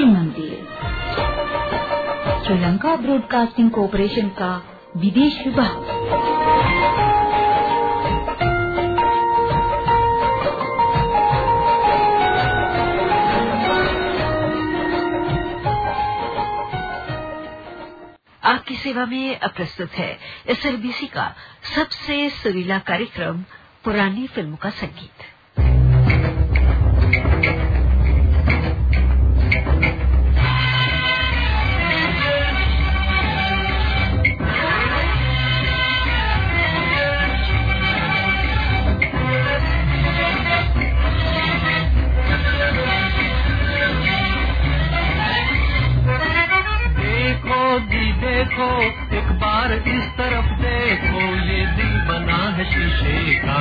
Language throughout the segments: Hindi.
मंदिर। श्रीलंका ब्रॉडकास्टिंग कॉरपोरेशन का विदेश विभाग। आपकी सेवा में प्रस्तुत है एसएलबीसी का सबसे सुरीला कार्यक्रम, पुरानी फ़िल्मों का संगीत। देखो एक बार इस तरफ़ देखो ये दिल बना है शीशे का।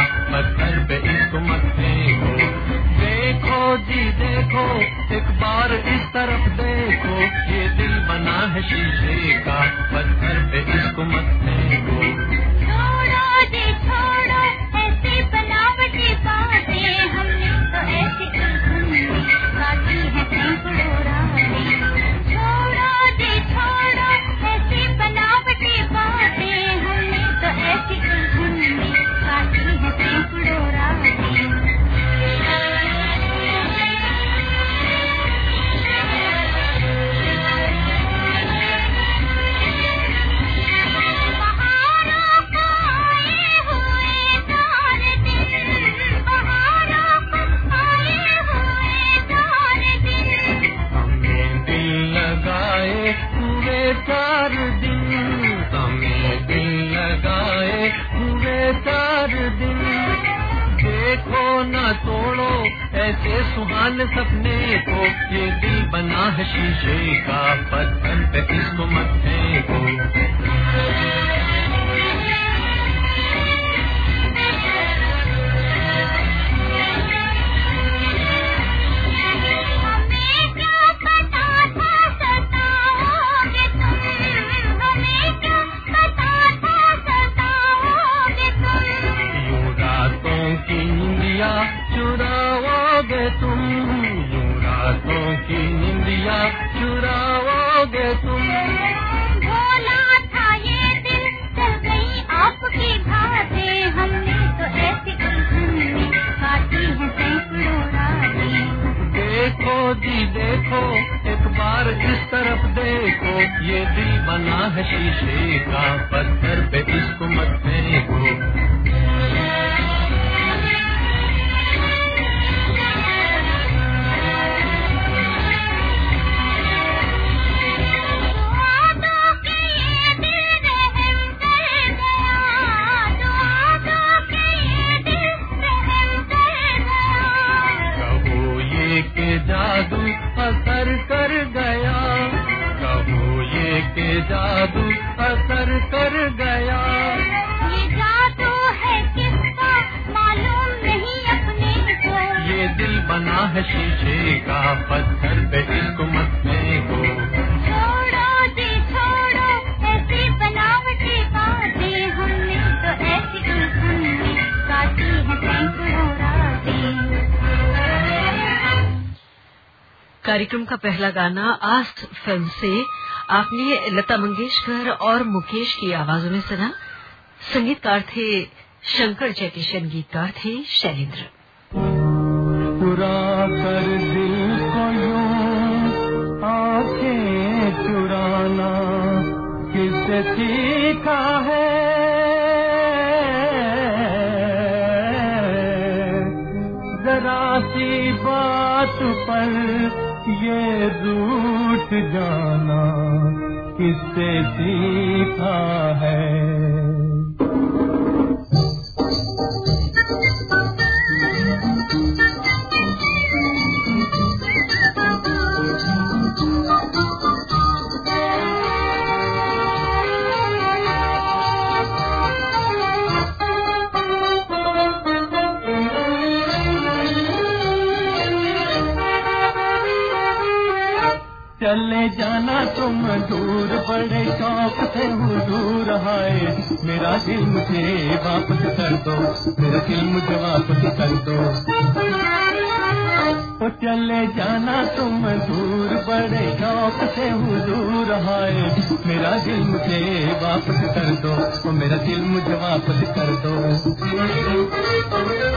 सुहाने सपने को ये दिल बना है शीशे का पत्थर पे इसको मत फेंको का पत्थर पे इसको मत फेंको छोड़ो जी छोड़ो ऐसी बनावटी बातें हमने तो ऐसी उलझन काटी है सैकड़ों रातें। कार्यक्रम का पहला गाना आस्ट फ़िल्म से आपने लता मंगेशकर और मुकेश की आवाजों में सुना। संगीतकार थे शंकर जयकिशन गीतकार थे शैलेंद्र। चुरा कर दिल किससे सीखा है। जरा सी बात पर ये रूठ जाना किससे सीखा है? शौक से हुजूर हाय। मेरा दिल मुझे वापस कर दो। मेरा दिल मुझे वापस कर दो। तो चले जाना तुम दूर, बड़े शौक से हुजूर हाय। मेरा दिल मुझे वापस कर दो। मेरा दिल मुझे वापस कर दो।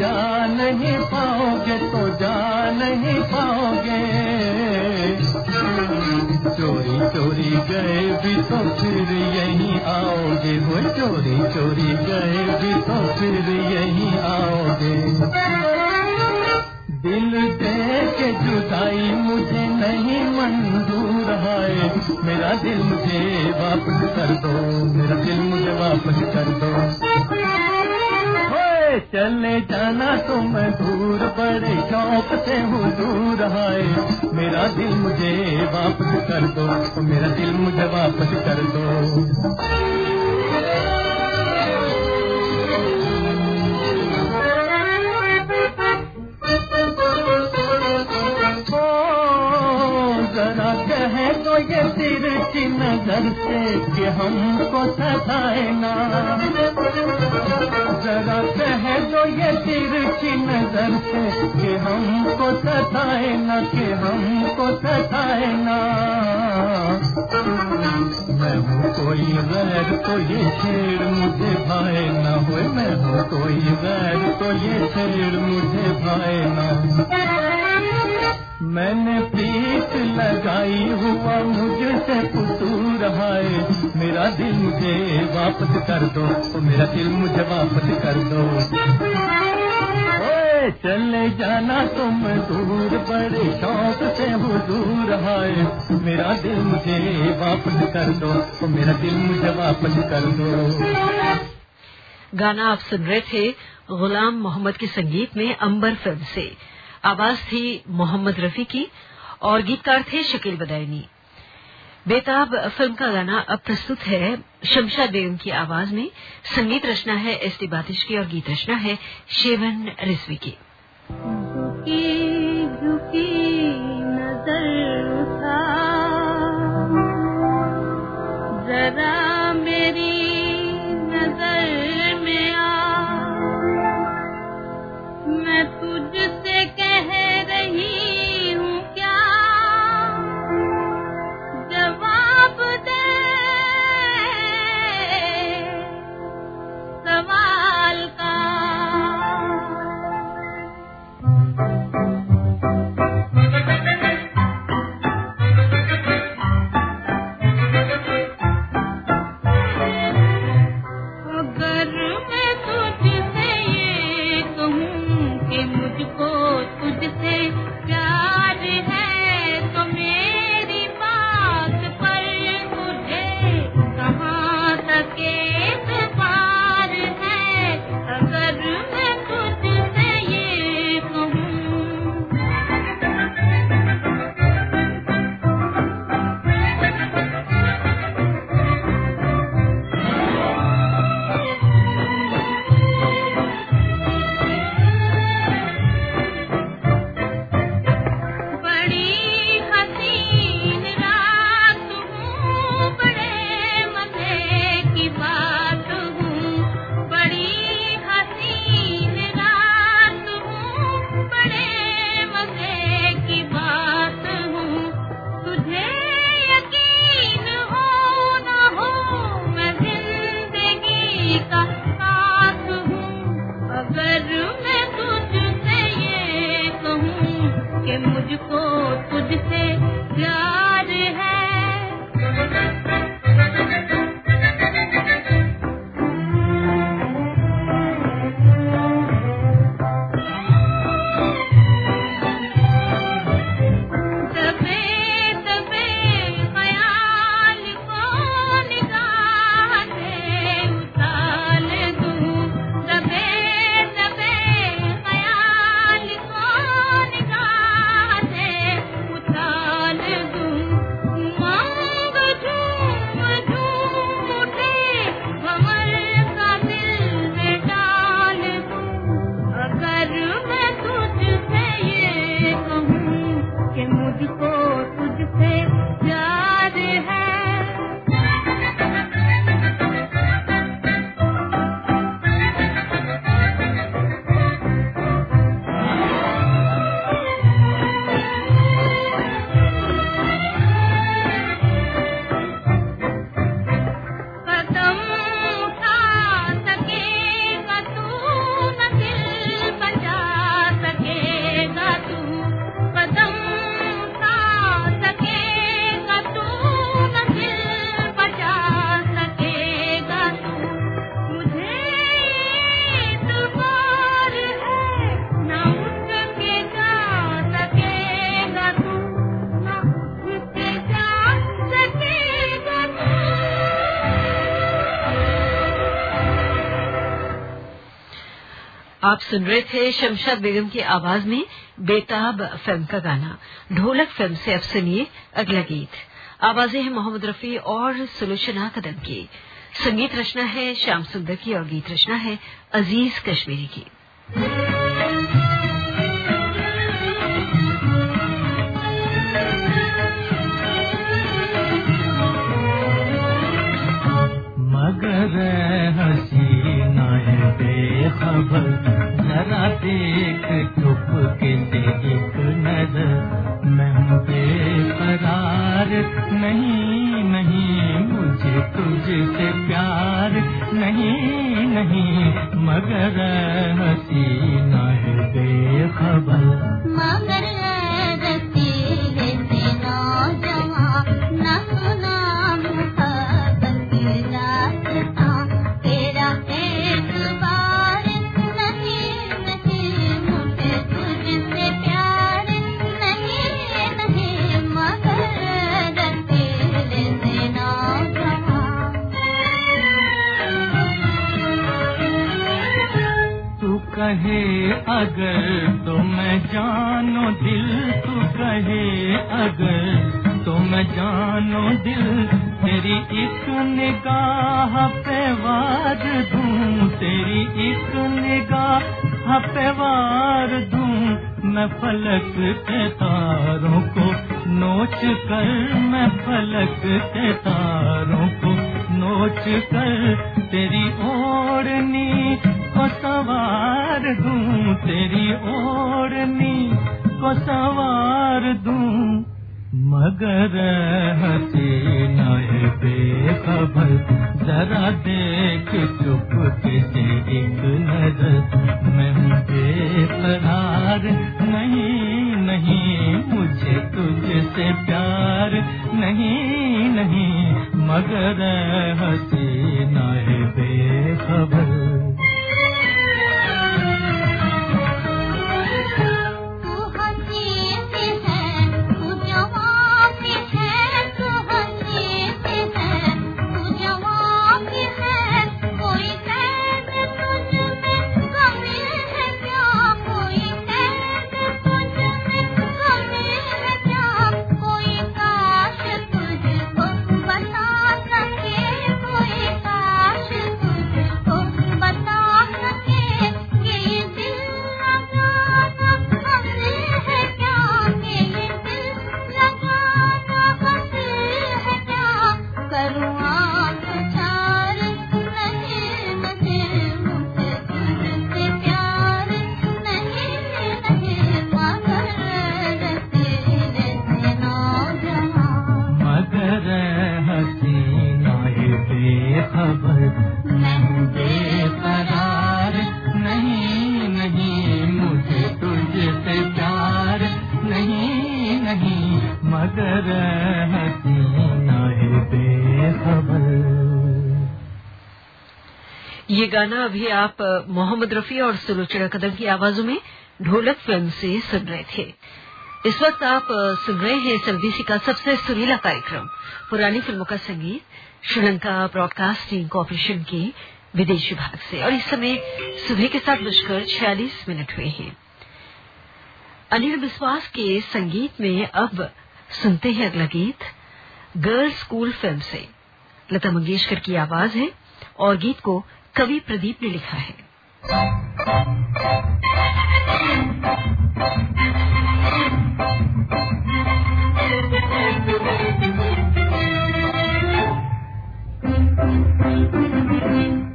जा नहीं पाओगे तो जा नहीं पाओगे। चोरी चोरी गए भी तो फिर यहीं आओगे। वो चोरी चोरी गए भी तो फिर यहीं आओगे। दिल दे के जुदाई मुझे नहीं मंजूर है। मेरा दिल मुझे वापस कर दो, मेरा दिल मुझे वापस कर दो। चले जाना तुम दूर, बड़े शौक से हूँ दूर आए। मेरा दिल मुझे वापस कर दो, मेरा दिल मुझे वापस कर दो। तिरछी नज़र से कि हमको सताए ना जरा कह दो ये तिरछी नज़र से कि हमको सताए ना, कि हमको सताए ना। मैं हूँ कोई गैर तो ये छेड़ मुझे भाए ना हो मैं हूँ कोई गैर तो ये छेड़ मुझे भाए ना मैंने प्रीत लगाई हुआ मुझसे कसूर है मेरा दिल मुझे वापस कर दो तो मेरा दिल मुझे वापस कर दो। चले जाना तुम दूर, बड़े शौक से दूर है मेरा दिल मुझे वापस कर दो तो मेरा दिल मुझे वापस कर दो। गाना आप सुन रहे थे गुलाम मोहम्मद के संगीत में अंबर फ़िल्म से। आवाज़ थी मोहम्मद रफी की और गीतकार थे शकील बदायनी। बेताब फ़िल्म का गाना अब प्रस्तुत है शमशा बेगम की आवाज़ में। संगीत रचना है एस टी बातिश की और गीत रचना है शेवन रिजवी की। जरा आप सुन रहे थे शमशाद बेगम की आवाज़ में बेताब फ़िल्म का गाना। ढोलक फ़िल्म से अब सुनिए अगला गीत। आवाज़ें हैं मोहम्मद रफी और सुलोचना कदम की। संगीत रचना है श्याम सुंदर की और गीत रचना है अज़ीज़ कश्मीरी की। बेखबर जरा देख चुप के एक नज़र। मैं बेकरार नहीं नहीं मुझे तुझसे प्यार। नहीं नहीं, मगर हसीना है बेखबर। मगर कहे अगर तो मैं जानो दिल तू कहे, अगर तो मैं जानो दिल, तेरी एक निगाह पे वार दूँ, तेरी एक निगाह पे वार दूँ, मैं फलक के तारों को नोच कर, मैं फलक के तारों को नोच कर, तेरी ओढ़नी सवार दूँ, तेरी ओढ़नी को सवार दूँ। मगर हसीना है बेखबर, जरा देख चुप के एक नज़र। मैं हूँ बेकरार, नहीं नहीं, मुझे तुझसे प्यार नहीं नहीं। मगर हसीना है बेखबर। ये गाना अभी आप मोहम्मद रफी और सुलोचना कदम की आवाजों में ढोलक फ़िल्म से सुन रहे थे। इस वक्त आप सुन रहे हैं एसएलबीसी का सबसे सुरीला कार्यक्रम, पुरानी फ़िल्मों का संगीत, श्रीलंका ब्रॉडकास्टिंग कॉरपोरेशन के विदेश विभाग से। और इस समय सुबह के साथ बजकर छियालीस मिनट हुए हैं। अनिल विश्वास के संगीत में अब सुनते हैं अगला गीत गर्ल्स स्कूल फ़िल्म से लता मंगेशकर की आवाज़ है और गीत को कवि प्रदीप ने लिखा है Thank you.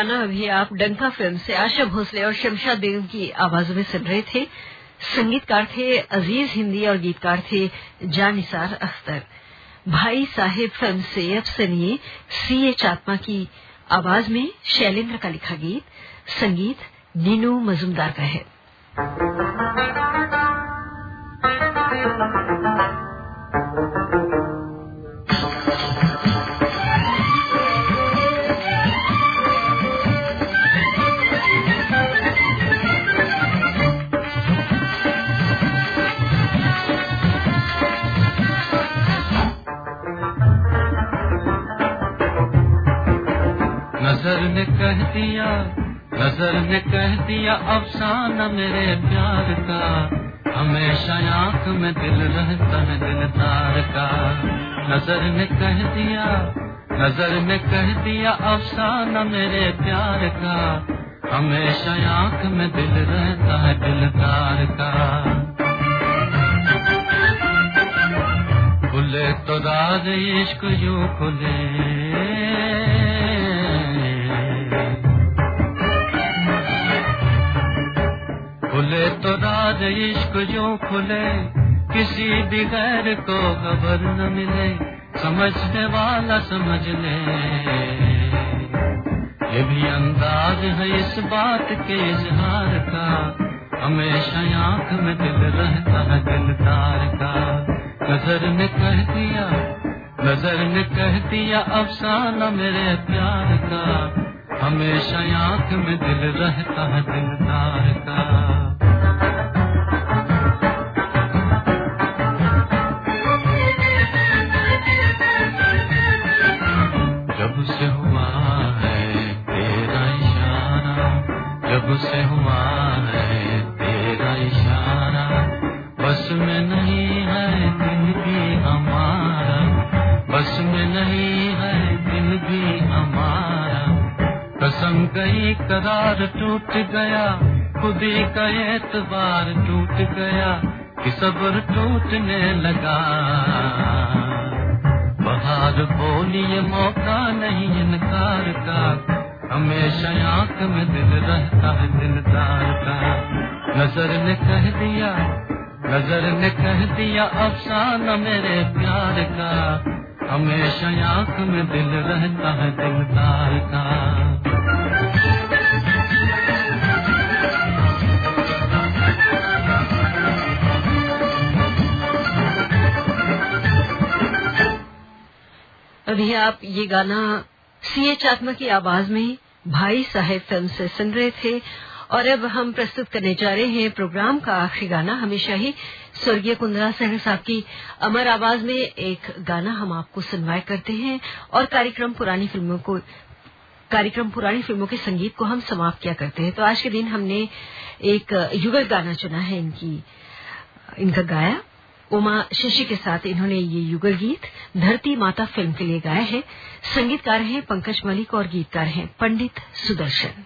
गाना अभी आप डंका फ़िल्म से आशा भोसले और शमशा देव की आवाजों में सुन रहे थे। संगीतकार थे अज़ीज़ हिंदी और गीतकार थे जानिसार अख्तर। भाई साहेब फ़िल्म से अब सुनिए सी ए चात्मा की आवाज़ में शैलेंद्र का लिखा गीत, संगीत नीनू मजुमदार का है। नज़र ने कह दिया, नज़र ने कह दिया, अफसाना मेरे प्यार का। हमेशा आँख में दिल रहता है दिल तार का। नज़र ने कह दिया, नज़र ने कह दिया, अफसाना मेरे प्यार का। हमेशा आँख में दिल रहता है दिल तार का। खुले तो राज इश्क यूँ खुले खुले। इश्क जो खुले, किसी भी गैर को खबर न मिले। समझने वाला समझ ले। ये भी अंदाज है इस बात के इजहार का। हमेशा आँख में दिल रहता है दिलदार का। नज़र ने कह दिया, नज़र ने कह दिया अफसाना मेरे प्यार का। हमेशा आँख में दिल रहता है दिलदार का। नहीं है दिल भी हमारा। कसम गई करार टूट गया, खुदी का एतबार टूट गया कि सब्र टूटने लगा। बाहर बोलिए मौका नहीं इनकार का, हमेशा आँख में दिल रहता है दिलदार का। नज़र ने कह दिया, नज़र ने कह दिया अफसाना मेरे प्यार का। हमेशा आँख में दिल रहता है दिलदार का। अभी आप ये गाना सी एच आत्मा की आवाज़ में भाई साहेब फ़िल्म से सुन रहे थे। और अब हम प्रस्तुत करने जा रहे हैं प्रोग्राम का आखिरी गाना। हमेशा ही स्वर्गीय कुंदरा सहर साहब की अमर आवाज़ में एक गाना हम आपको सुनवाए करते हैं और कार्यक्रम पुरानी फ़िल्मों को, कार्यक्रम पुरानी फ़िल्मों के संगीत को हम समाप्त किया करते हैं। तो आज के दिन हमने एक युगल गाना चुना है इनकी, इनका गाया। उमा शशि के साथ इन्होंने ये युगल गीत, धरती माता फ़िल्म के लिए गाया है। संगीतकार हैं पंकज मलिक और गीतकार हैं पंडित सुदर्शन।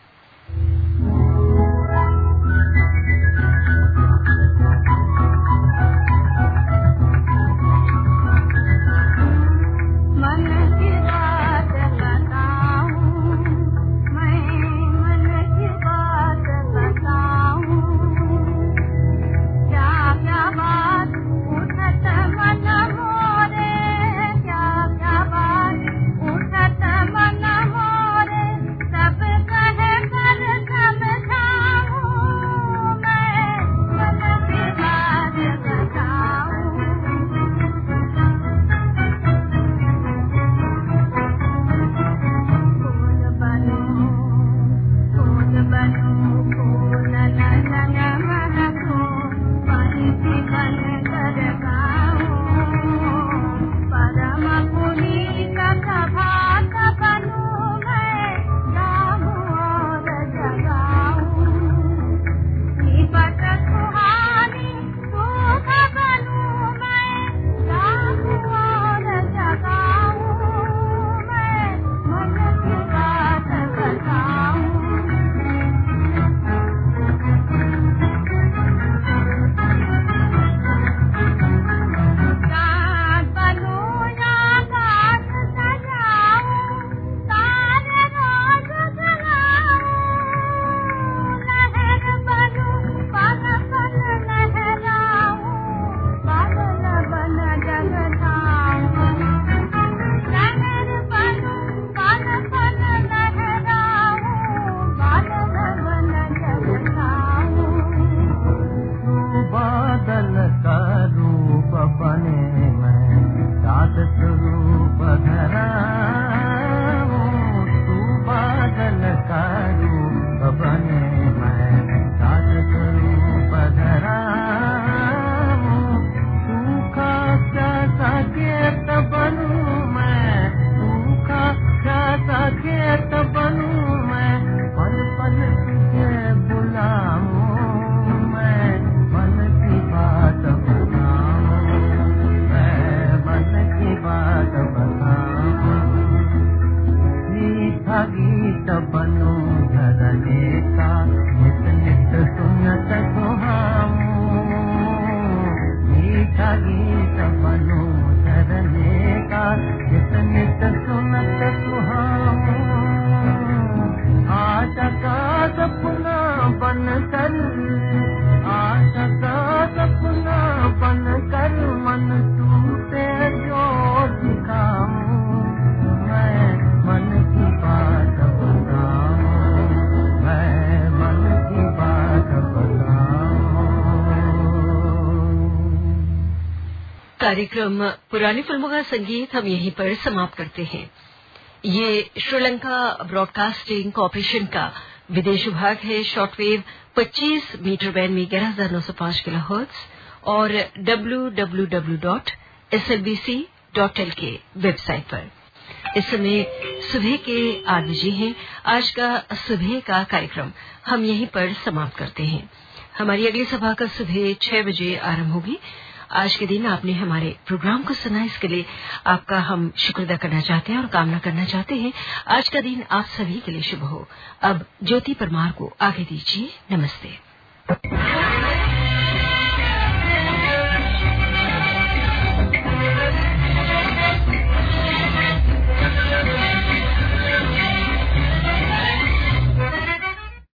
कार्यक्रम पुरानी फ़िल्मों का संगीत हम यहीं पर समाप्त करते हैं। ये श्रीलंका ब्रॉडकास्टिंग कॉरपोरेशन का विदेश विभाग है, शॉर्टवेव 25 मीटर बैंड में ग्यारह हज़ार नौ सौ पाँच किलो हर्ट्ज और डब्ल्यू वेबसाइट पर। इस समय सुबह के आठ बजे हैं। आज का सुबह का कार्यक्रम हम यहीं पर समाप्त करते हैं। हमारी अगली सभा का सुबह छह बजे आरंभ होगी। आज के दिन आपने हमारे प्रोग्राम को सुना, इसके लिए आपका हम शुक्र अदा करना चाहते हैं और कामना करना चाहते हैं। आज का दिन आप सभी के लिए शुभ हो। अब ज्योति परमार को आगे दीजिए। नमस्ते।